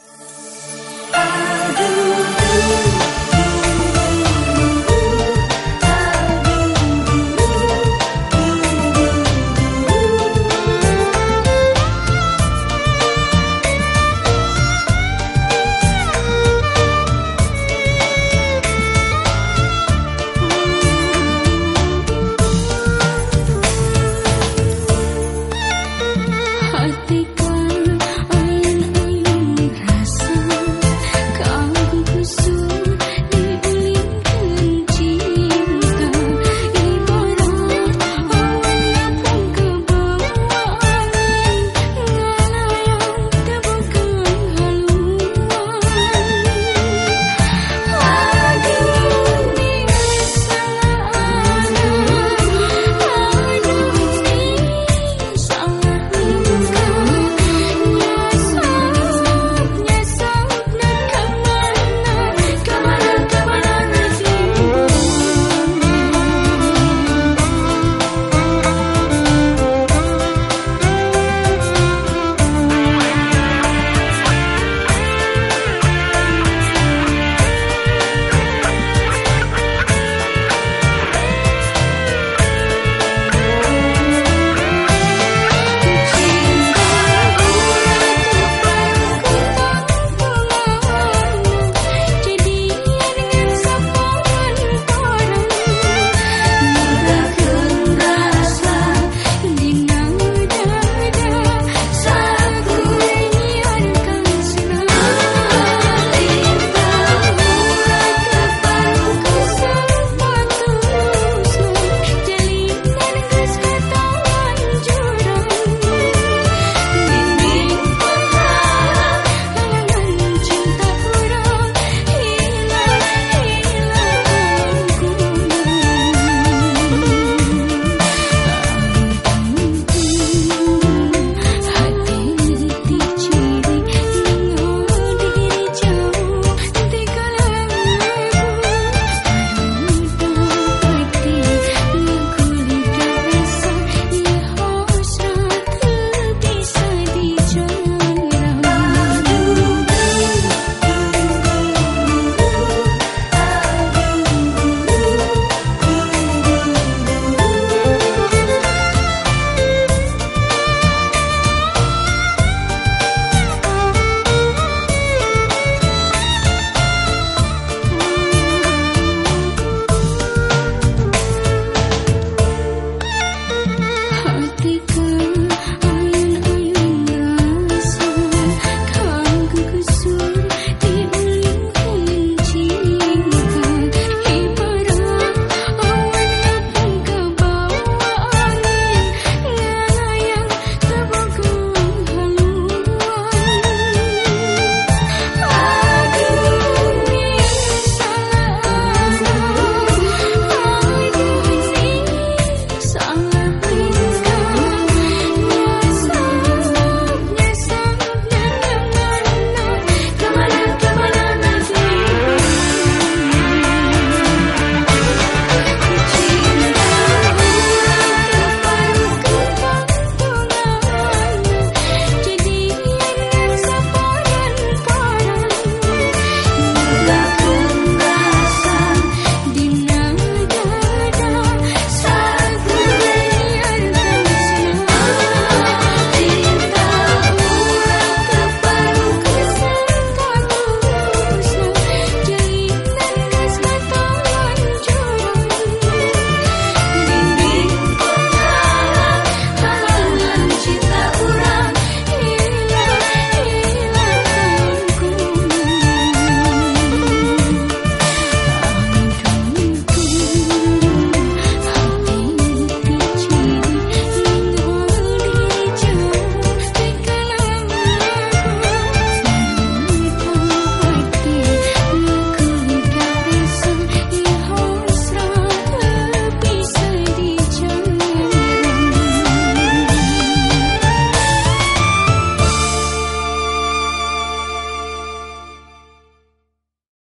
I do.